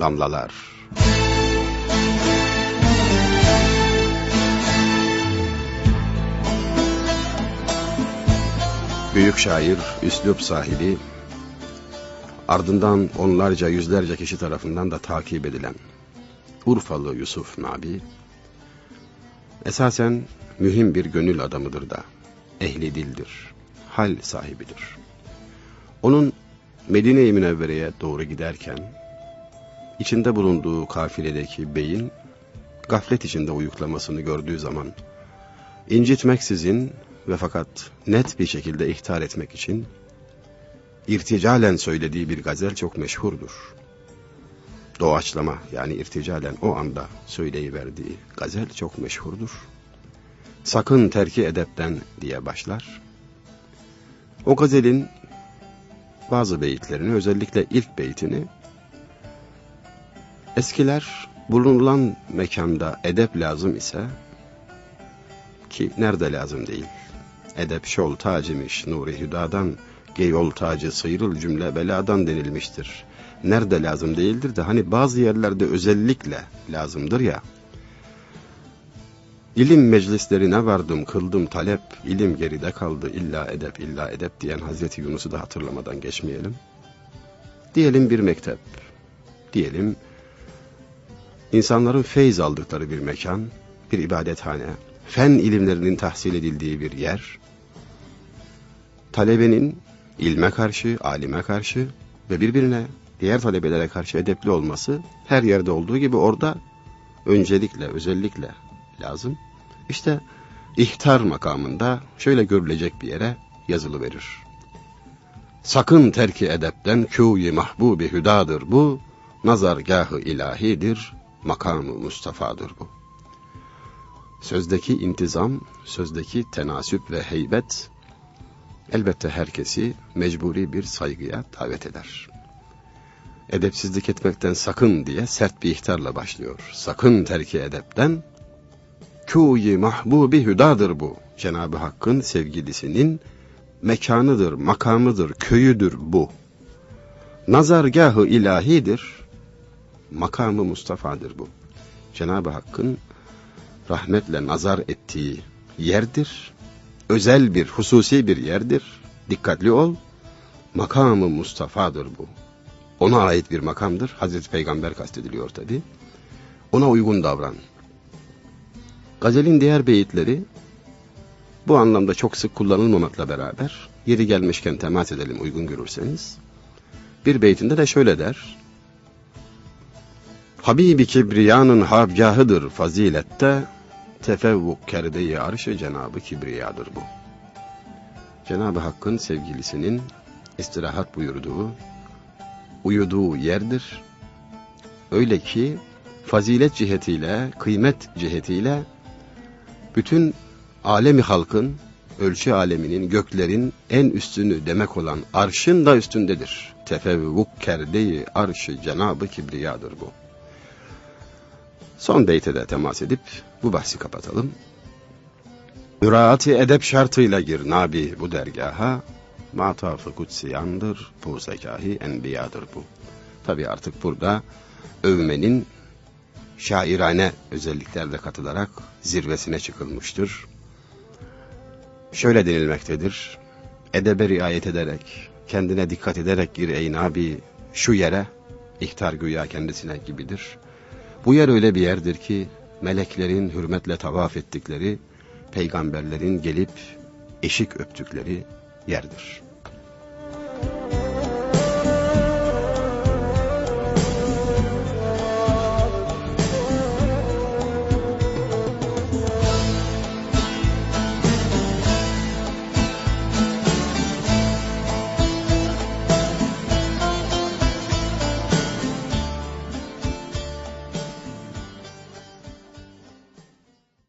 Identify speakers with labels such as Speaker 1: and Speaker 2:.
Speaker 1: Damlalar Büyük şair, üslup sahibi, ardından onlarca yüzlerce kişi tarafından da takip edilen Urfalı Yusuf Nabi, esasen mühim bir gönül adamıdır da, ehli dildir, hal sahibidir. Onun Medine-i Münevvere'ye doğru giderken, içinde bulunduğu kafiledeki beyin, gaflet içinde uyuklamasını gördüğü zaman, incitmeksizin ve fakat net bir şekilde ihtar etmek için, irticalen söylediği bir gazel çok meşhurdur. Doğaçlama yani irticalen o anda söyleyiverdiği gazel çok meşhurdur. Sakın terki edepten diye başlar. O gazelin bazı beyitlerini özellikle ilk beytini eskiler bulunulan mekanda edep lazım ise ki nerede lazım değil. Edep şol tacimiş nuri hüdadan geyol tacı sıyrıl cümle beladan denilmiştir. Nerede lazım değildir de hani bazı yerlerde özellikle lazımdır ya. İlim meclislerine vardım, kıldım talep, ilim geride kaldı, illa edep, illa edep diyen Hazreti Yunus'u da hatırlamadan geçmeyelim. Diyelim bir mektep, diyelim insanların feyz aldıkları bir mekan, bir ibadethane, fen ilimlerinin tahsil edildiği bir yer, talebenin ilme karşı, alime karşı ve birbirine, diğer talebelere karşı edepli olması her yerde olduğu gibi orada öncelikle, özellikle lazım. İşte ihtar makamında şöyle görülecek bir yere yazılı verir. Sakın terki edepten kûyi mahbubi hüdadır bu, nazargahı ilahidir, makamı Mustafa'dır bu. Sözdeki intizam, sözdeki tenasüp ve heybet elbette herkesi mecburi bir saygıya davet eder. Edepsizlik etmekten sakın diye sert bir ihtarla başlıyor. Sakın terki edepten Kûyi mahbubi hüdadır bu. Cenab-ı Hakk'ın sevgilisinin mekanıdır, makamıdır, köyüdür bu. Nazargahı ilahidir, makamı Mustafa'dır bu. Cenab-ı Hakk'ın rahmetle nazar ettiği yerdir, özel bir, hususi bir yerdir. Dikkatli ol, makamı Mustafa'dır bu. Ona ait bir makamdır. Hazreti Peygamber kastediliyor tabi. Ona uygun davran. Gazelin diğer beyitleri bu anlamda çok sık kullanılmamakla beraber yeri gelmişken temas edelim uygun görürseniz. Bir beytinde de şöyle der. Habibi Kibriya'nın habgahıdır fazilette, tefevvuk kerdeyi arşı Cenabı Kibriya'dır bu. Cenabı Hakk'ın sevgilisinin istirahat buyurduğu, uyuduğu yerdir. Öyle ki fazilet cihetiyle, kıymet cihetiyle bütün alemi halkın, ölçü aleminin, göklerin en üstünü demek olan arşın da üstündedir. Tefevvuk kerdeyi arşı Cenabı Kibriya'dır bu. Son beyte de temas edip bu bahsi kapatalım. Müraati edep şartıyla gir Nabi bu dergaha, matafı kutsiyandır, bu zekahi enbiyadır bu. Tabi artık burada övmenin şairane özelliklerle katılarak zirvesine çıkılmıştır. Şöyle denilmektedir, edebe riayet ederek, kendine dikkat ederek gir ey Nabi şu yere, ihtar güya kendisine gibidir. Bu yer öyle bir yerdir ki, meleklerin hürmetle tavaf ettikleri, peygamberlerin gelip eşik öptükleri yerdir.''